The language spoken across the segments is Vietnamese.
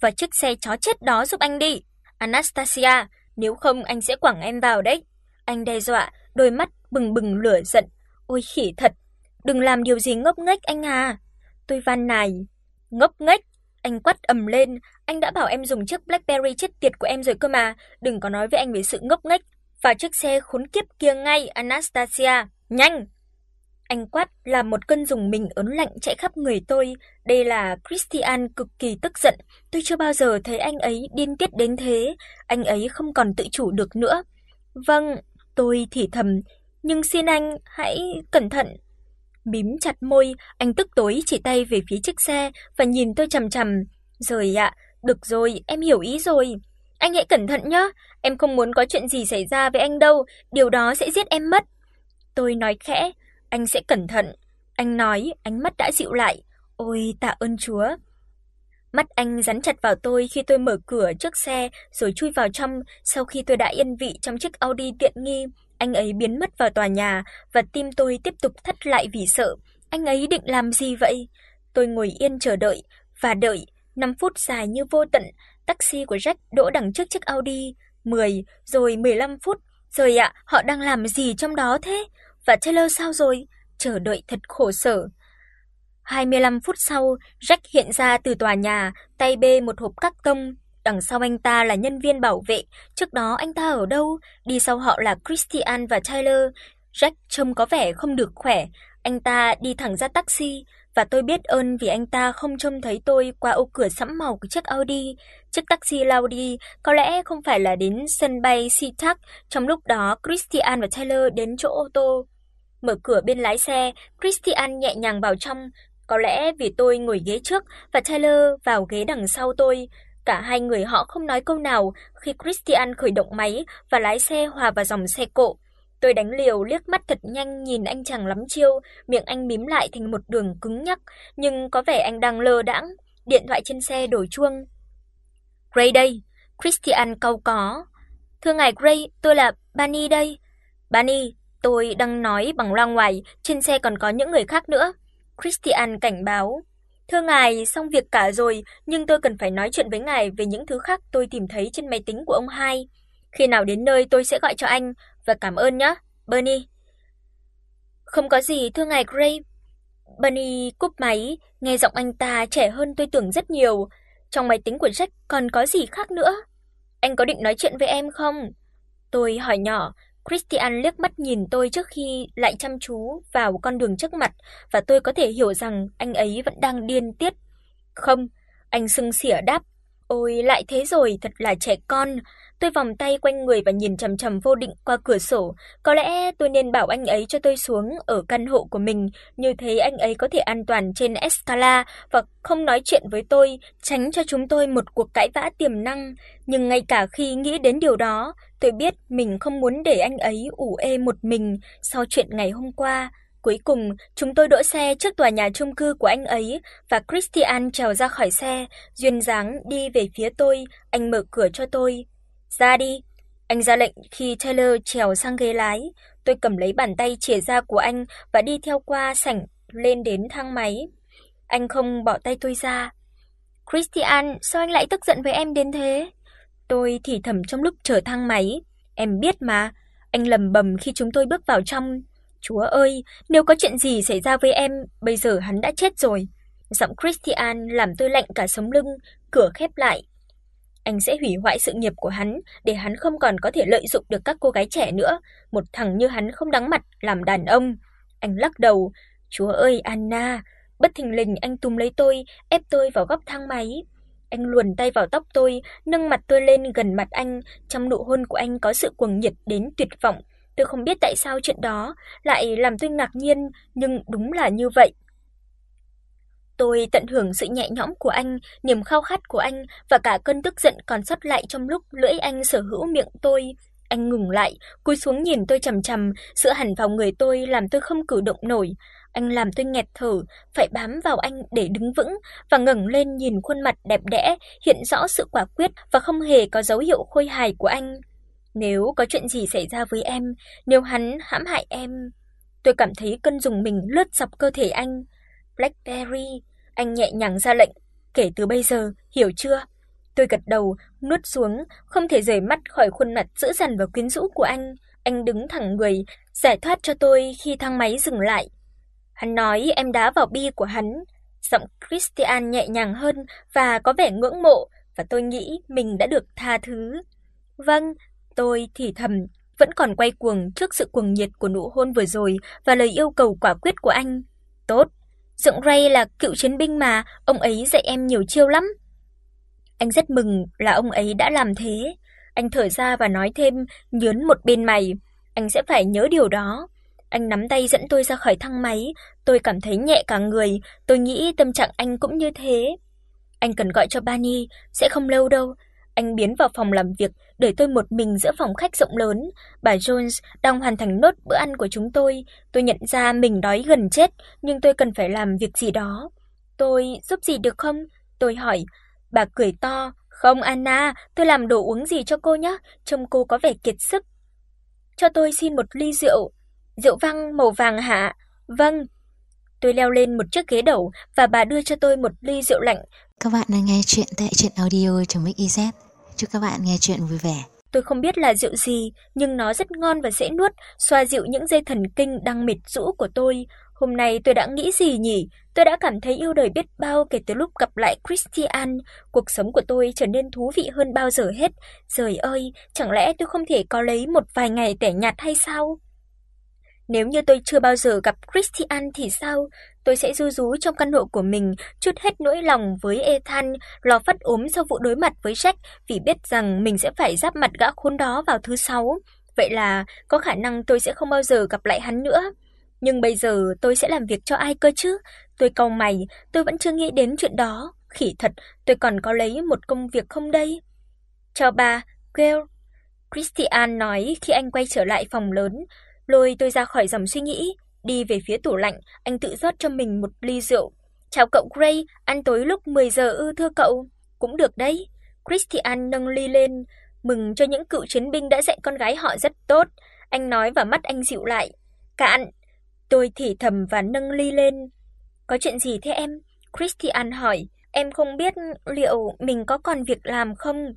và chiếc xe chó chết đó giúp anh đi. Anastasia, nếu không anh sẽ quẳng em vào đấy." Anh đe dọa, đôi mắt bừng bừng lửa giận. "Ôi khỉ thật, đừng làm điều gì ngốc nghếch anh à." Tôi van nài. "Ngốc nghếch?" Anh quát ầm lên, "Anh đã bảo em dùng chiếc BlackBerry chết tiệt của em rồi cơ mà, đừng có nói với anh về sự ngốc nghếch. Vào chiếc xe khốn kiếp kia ngay, Anastasia, nhanh!" Anh quát làm một cơn dùng mình ớn lạnh chạy khắp người tôi, đây là Christian cực kỳ tức giận, tôi chưa bao giờ thấy anh ấy điên tiết đến thế, anh ấy không còn tự chủ được nữa. Vâng, tôi thì thầm, nhưng xin anh hãy cẩn thận. Mím chặt môi, anh tức tối chỉ tay về phía chiếc xe và nhìn tôi chằm chằm. "Rồi ạ, được rồi, em hiểu ý rồi. Anh hãy cẩn thận nhé, em không muốn có chuyện gì xảy ra với anh đâu, điều đó sẽ giết em mất." Tôi nói khẽ, "Anh sẽ cẩn thận." Anh nói, ánh mắt đã dịu lại. "Ôi, tạ ơn Chúa." Mắt anh dán chặt vào tôi khi tôi mở cửa trước xe rồi chui vào trong, sau khi tôi đã yên vị trong chiếc Audi tiện nghi, anh ấy biến mất vào tòa nhà và tim tôi tiếp tục thắt lại vì sợ. Anh ấy định làm gì vậy? Tôi ngồi yên chờ đợi và đợi, 5 phút dài như vô tận, taxi của Jack đỗ đằng trước chiếc Audi, 10 rồi 15 phút. Rồi ạ, họ đang làm gì trong đó thế? Và Taylor sao rồi? Chờ đợi thật khổ sở. 25 phút sau, Jack hiện ra từ tòa nhà, tay bê một hộp cắt tông, đằng sau anh ta là nhân viên bảo vệ, trước đó anh ta ở đâu? Đi sau họ là Christian và Tyler. Jack trông có vẻ không được khỏe, anh ta đi thẳng ra taxi và tôi biết ơn vì anh ta không trông thấy tôi qua ô cửa sẫm màu của chiếc Audi. Chiếc taxi lao đi, có lẽ không phải là đến sân bay SeaTac, trong lúc đó Christian và Tyler đến chỗ ô tô. Mở cửa bên lái xe, Christian nhẹ nhàng vào trong, có lẽ vì tôi ngồi ghế trước và Taylor vào ghế đằng sau tôi, cả hai người họ không nói câu nào khi Christian khởi động máy và lái xe hòa vào dòng xe cộ. Tôi đánh liều liếc mắt thật nhanh nhìn anh chàng lắm chiêu, miệng anh mím lại thành một đường cứng nhắc, nhưng có vẻ anh đang lơ đãng. Điện thoại trên xe đổ chuông. "Gray đây." Christian cau có. "Thưa ngài Gray, tôi là Bunny đây." "Bunny, tôi đang nói bằng loa ngoài, trên xe còn có những người khác nữa." Christian cảnh báo. "Thưa ngài, xong việc cả rồi, nhưng tôi cần phải nói chuyện với ngài về những thứ khác tôi tìm thấy trên máy tính của ông hai. Khi nào đến nơi tôi sẽ gọi cho anh và cảm ơn nhé, Bernie." "Không có gì, thưa ngài Gray." Bernie cúp máy, nghe giọng anh ta trẻ hơn tôi tưởng rất nhiều. Trong máy tính của Jack còn có gì khác nữa? Anh có định nói chuyện với em không? Tôi hỏi nhỏ, Christian liếc mắt nhìn tôi trước khi lại chăm chú vào con đường trước mặt và tôi có thể hiểu rằng anh ấy vẫn đang điên tiết. "Không." Anh sưng sỉa đáp. "Ôi, lại thế rồi, thật là trẻ con." Tôi vòng tay quanh người và nhìn chằm chằm vô định qua cửa sổ, có lẽ tôi nên bảo anh ấy cho tôi xuống ở căn hộ của mình, như thế anh ấy có thể an toàn trên escala và không nói chuyện với tôi, tránh cho chúng tôi một cuộc cãi vã tiềm năng, nhưng ngay cả khi nghĩ đến điều đó, tôi biết mình không muốn để anh ấy ủ ê một mình sau chuyện ngày hôm qua. Cuối cùng, chúng tôi đỗ xe trước tòa nhà chung cư của anh ấy và Christian trèo ra khỏi xe, duyên dáng đi về phía tôi, anh mở cửa cho tôi. "Ra đi." Anh ra lệnh khi Taylor trèo sang ghế lái, tôi cầm lấy bàn tay chìa ra của anh và đi theo qua sảnh lên đến thang máy. Anh không bỏ tay tôi ra. "Christian, sao anh lại tức giận với em đến thế?" Tôi thì thầm trong lúc chờ thang máy. "Em biết mà." Anh lầm bầm khi chúng tôi bước vào trong. "Chúa ơi, nếu có chuyện gì xảy ra với em, bây giờ hắn đã chết rồi." Giọng Christian làm tôi lạnh cả sống lưng, cửa khép lại, anh sẽ hủy hoại sự nghiệp của hắn để hắn không còn có thể lợi dụng được các cô gái trẻ nữa, một thằng như hắn không đáng mặt làm đàn ông. Anh lắc đầu, "Chúa ơi Anna!" Bất thình lình anh túm lấy tôi, ép tôi vào góc thang máy. Anh luồn tay vào tóc tôi, nâng mặt tôi lên gần mặt anh, trong nụ hôn của anh có sự cuồng nhiệt đến tuyệt vọng. Tôi không biết tại sao chuyện đó lại làm tôi ngạc nhiên, nhưng đúng là như vậy. Tôi tận hưởng sự nhẹ nhõm của anh, niềm khao khát của anh và cả cơn tức giận còn sót lại trong lúc lưỡi anh sở hữu miệng tôi. Anh ngừng lại, cúi xuống nhìn tôi chằm chằm, sự hẳn vào người tôi làm tôi không cử động nổi. Anh làm tôi nghẹt thở, phải bám vào anh để đứng vững và ngẩng lên nhìn khuôn mặt đẹp đẽ, hiện rõ sự quả quyết và không hề có dấu hiệu khôi hài của anh. Nếu có chuyện gì xảy ra với em, nếu hắn hãm hại em, tôi cảm thấy cơn dùng mình lướt dọc cơ thể anh. Blackberry, anh nhẹ nhàng ra lệnh, kể từ bây giờ, hiểu chưa? Tôi gật đầu, nuốt xuống, không thể rời mắt khỏi khuôn mặt dữ dằn và quyến rũ của anh. Anh đứng thẳng người, giải thoát cho tôi khi thang máy dừng lại. Hắn nói em đá vào bi của hắn. Giọng Christian nhẹ nhàng hơn và có vẻ ngưỡng mộ và tôi nghĩ mình đã được tha thứ. Vâng, tôi thì thầm, vẫn còn quay cuồng trước sự cuồng nhiệt của nụ hôn vừa rồi và lời yêu cầu quả quyết của anh. Tốt, Dượng Ray là cựu chiến binh mà, ông ấy dạy em nhiều chiêu lắm. Anh rất mừng là ông ấy đã làm thế. Anh thở ra và nói thêm, nhớn một bên mày, anh sẽ phải nhớ điều đó. Anh nắm tay dẫn tôi ra khỏi thang máy, tôi cảm thấy nhẹ cả người, tôi nghĩ tâm trạng anh cũng như thế. Anh cần gọi cho Bani, sẽ không lâu đâu. Anh biến vào phòng làm việc, để tôi một mình giữa phòng khách rộng lớn. Bà Jones đang hoàn thành nốt bữa ăn của chúng tôi. Tôi nhận ra mình đói gần chết, nhưng tôi cần phải làm việc gì đó. Tôi giúp gì được không? Tôi hỏi. Bà cười to, "Không Anna, tôi làm đồ uống gì cho cô nhé, trông cô có vẻ kiệt sức." "Cho tôi xin một ly rượu." "Rượu vang màu vàng hả?" "Vâng." Tôi leo lên một chiếc ghế đầu và bà đưa cho tôi một ly rượu lạnh. Các bạn đang nghe chuyện tại truyện audio.mix.iz. Chúc các bạn nghe chuyện vui vẻ. Tôi không biết là rượu gì, nhưng nó rất ngon và dễ nuốt, xoa dịu những dây thần kinh đang mệt rũ của tôi. Hôm nay tôi đã nghĩ gì nhỉ? Tôi đã cảm thấy yêu đời biết bao kể từ lúc gặp lại Christian, cuộc sống của tôi trở nên thú vị hơn bao giờ hết. Trời ơi, chẳng lẽ tôi không thể có lấy một vài ngày tẻ nhạt hay sao? Nếu như tôi chưa bao giờ gặp Christian thì sao? Tôi sẽ ru rú trong căn hộ của mình, chút hết nỗi lòng với Ethan, lo phát ốm sau vụ đối mặt với Jack vì biết rằng mình sẽ phải giáp mặt gã khốn đó vào thứ sáu. Vậy là có khả năng tôi sẽ không bao giờ gặp lại hắn nữa. Nhưng bây giờ tôi sẽ làm việc cho ai cơ chứ? Tôi cau mày, tôi vẫn chưa nghĩ đến chuyện đó. Khỉ thật, tôi còn có lấy một công việc không đây? Chào bà, Gail. Christian nói khi anh quay trở lại phòng lớn, lôi tôi ra khỏi dòng suy nghĩ, đi về phía tủ lạnh, anh tự rót cho mình một ly rượu. "Chào cậu Gray, ăn tối lúc 10 giờ ư thưa cậu?" "Cũng được đấy." Christian nâng ly lên, mừng cho những cựu chiến binh đã dạy con gái họ rất tốt. Anh nói và mắt anh dịu lại. "Cạn." Tôi thì thầm và nâng ly lên. "Có chuyện gì thế em?" Christian hỏi. "Em không biết liệu mình có còn việc làm không?"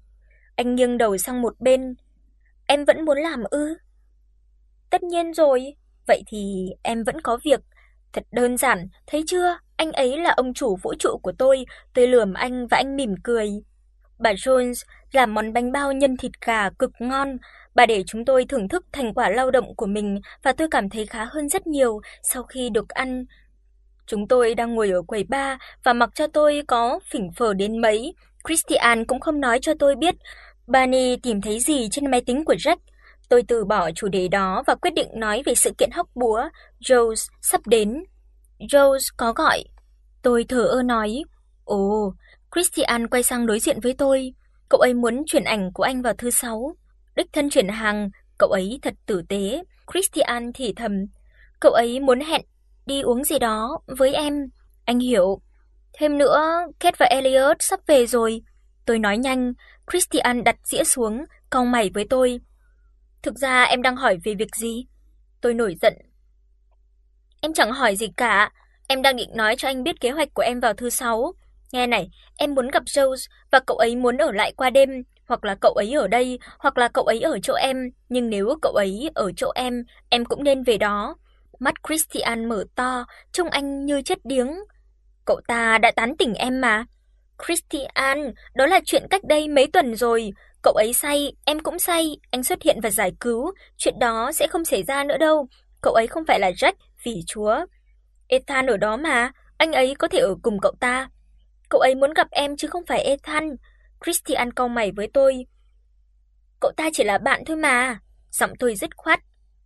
Anh nghiêng đầu sang một bên. "Em vẫn muốn làm ư?" Tất nhiên rồi, vậy thì em vẫn có việc. Thật đơn giản, thấy chưa? Anh ấy là ông chủ vũ trụ của tôi, tôi lườm anh và anh mỉm cười. Bà Jones làm món bánh bao nhân thịt gà cực ngon, bà để chúng tôi thưởng thức thành quả lao động của mình và tôi cảm thấy khá hơn rất nhiều sau khi được ăn. Chúng tôi đang ngồi ở quầy bar và mặc cho tôi có phỉnh phờ đến mấy, Christian cũng không nói cho tôi biết Barney tìm thấy gì trên máy tính của Jack Tôi từ bỏ chủ đề đó và quyết định nói về sự kiện hóc búa Rose sắp đến. Rose có gọi. Tôi thở ơ nói, "Ồ." Christian quay sang đối diện với tôi. Cậu ấy muốn chuyển ảnh của anh vào thứ sáu. Đích thân chuyển hàng, cậu ấy thật tử tế. Christian thì thầm, cậu ấy muốn hẹn đi uống gì đó với em. Anh hiểu. Thêm nữa, Kate và Elliot sắp về rồi. Tôi nói nhanh, Christian đặt dĩa xuống, cau mày với tôi. Thực ra em đang hỏi về việc gì? Tôi nổi giận. Em chẳng hỏi gì cả, em đang định nói cho anh biết kế hoạch của em vào thứ sáu. Nghe này, em muốn gặp Rose và cậu ấy muốn ở lại qua đêm, hoặc là cậu ấy ở đây, hoặc là cậu ấy ở chỗ em, nhưng nếu cậu ấy ở chỗ em, em cũng nên về đó. Mắt Christian mở to, trông anh như chết điếng. Cậu ta đã tán tỉnh em mà. Christian, đó là chuyện cách đây mấy tuần rồi, Cậu ấy say, em cũng say, anh xuất hiện và giải cứu, chuyện đó sẽ không xảy ra nữa đâu. Cậu ấy không phải là Jack, vì Chúa. Ethan ở đó mà, anh ấy có thể ở cùng cậu ta. Cậu ấy muốn gặp em chứ không phải Ethan. Christian cau mày với tôi. Cậu ta chỉ là bạn thôi mà. Giọng tôi dứt khoát.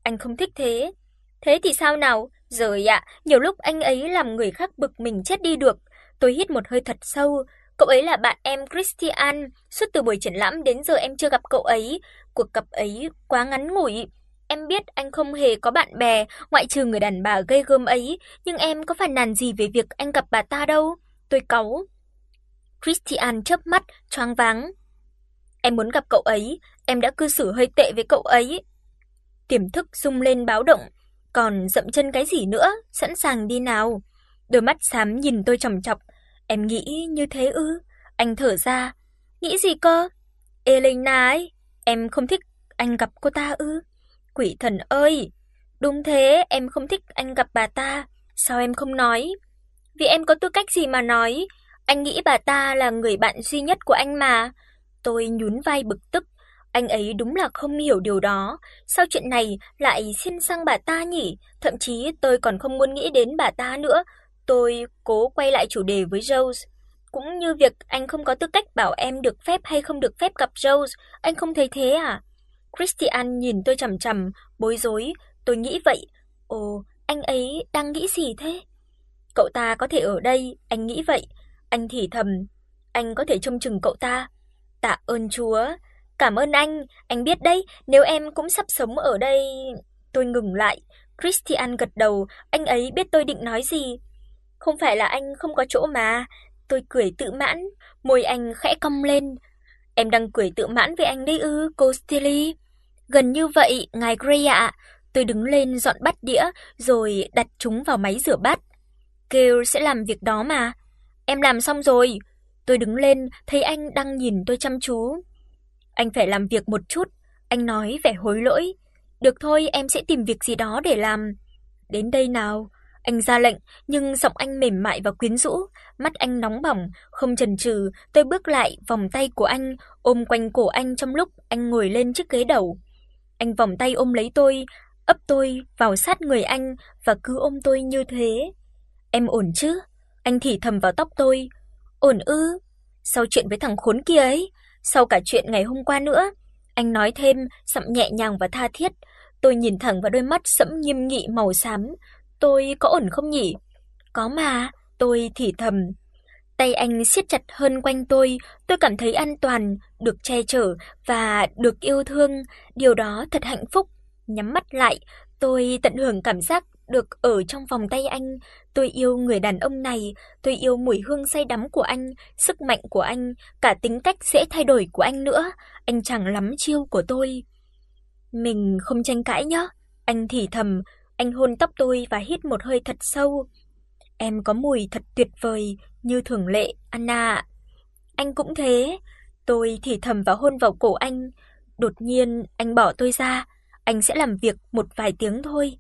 Anh không thích thế. Thế thì sao nào? Rồi ạ, nhiều lúc anh ấy làm người khác bực mình chết đi được. Tôi hít một hơi thật sâu, Cậu ấy là bạn em Christian, suốt từ buổi triển lãm đến giờ em chưa gặp cậu ấy, cuộc gặp ấy quá ngắn ngủi. Em biết anh không hề có bạn bè ngoại trừ người đàn bà gây gớm ấy, nhưng em có phàn nàn gì về việc anh gặp bà ta đâu. Tôi cáu. Christian chớp mắt, choáng váng. Em muốn gặp cậu ấy, em đã cư xử hơi tệ với cậu ấy. Tiềm thức rung lên báo động, còn dậm chân cái gì nữa, sẵn sàng đi nào. Đôi mắt xám nhìn tôi chằm chọc, Em nghĩ như thế ư? Anh thở ra. Nghĩ gì cơ? Elena ấy, em không thích anh gặp cô ta ư? Quỷ thần ơi, đúng thế, em không thích anh gặp bà ta, sao em không nói? Vì em có tư cách gì mà nói, anh nghĩ bà ta là người bạn duy nhất của anh mà. Tôi nhún vai bực tức, anh ấy đúng là không hiểu điều đó, sao chuyện này lại xin sang bà ta nhỉ? Thậm chí tôi còn không muốn nghĩ đến bà ta nữa. Tôi cố quay lại chủ đề với Rose, cũng như việc anh không có tư cách bảo em được phép hay không được phép gặp Rose, anh không thấy thế à? Christian nhìn tôi chằm chằm, bối rối, tôi nghĩ vậy. Ồ, anh ấy đang nghĩ gì thế? Cậu ta có thể ở đây, anh nghĩ vậy. Anh thì thầm, anh có thể trông chừng cậu ta. Tạ ơn Chúa, cảm ơn anh, anh biết đấy, nếu em cũng sắp sống ở đây. Tôi ngừng lại, Christian gật đầu, anh ấy biết tôi định nói gì. Không phải là anh không có chỗ mà, tôi cười tự mãn, môi anh khẽ cong lên. Em đang cười tự mãn với anh đấy ư, cô Stilly? Gần như vậy, ngài Gray ạ. Tôi đứng lên dọn bát đĩa rồi đặt chúng vào máy rửa bát. Kêu sẽ làm việc đó mà. Em làm xong rồi. Tôi đứng lên, thấy anh đang nhìn tôi chăm chú. Anh phải làm việc một chút, anh nói vẻ hối lỗi. Được thôi, em sẽ tìm việc gì đó để làm. Đến đây nào. Anh ra lệnh, nhưng giọng anh mềm mại và quyến rũ, mắt anh nóng bỏng, không chần chừ, tôi bước lại, vòng tay của anh ôm quanh cổ anh trong lúc anh ngồi lên chiếc ghế đầu. Anh vòng tay ôm lấy tôi, ấp tôi vào sát người anh và cứ ôm tôi như thế. "Em ổn chứ?" Anh thì thầm vào tóc tôi. "Ổn ư? Sau chuyện với thằng khốn kia ấy, sau cả chuyện ngày hôm qua nữa." Anh nói thêm, giọng nhẹ nhàng và tha thiết. Tôi nhìn thẳng vào đôi mắt sẫm nghiêm nghị màu xám. "Tôi có ổn không nhỉ?" "Có mà." Tôi thì thầm. Tay anh siết chặt hơn quanh tôi, tôi cảm thấy an toàn, được che chở và được yêu thương, điều đó thật hạnh phúc. Nhắm mắt lại, tôi tận hưởng cảm giác được ở trong vòng tay anh, tôi yêu người đàn ông này, tôi yêu mùi hương say đắm của anh, sức mạnh của anh, cả tính cách dễ thay đổi của anh nữa, anh chẳng lắm chiêu của tôi. Mình không tranh cãi nhé, anh thì thầm, anh hôn tóc tôi và hít một hơi thật sâu. Em có mùi thật tuyệt vời, như thường lệ, Anna. Anh cũng thế. Tôi thì thầm và hôn vào cổ anh. Đột nhiên anh bỏ tôi ra, anh sẽ làm việc một vài tiếng thôi.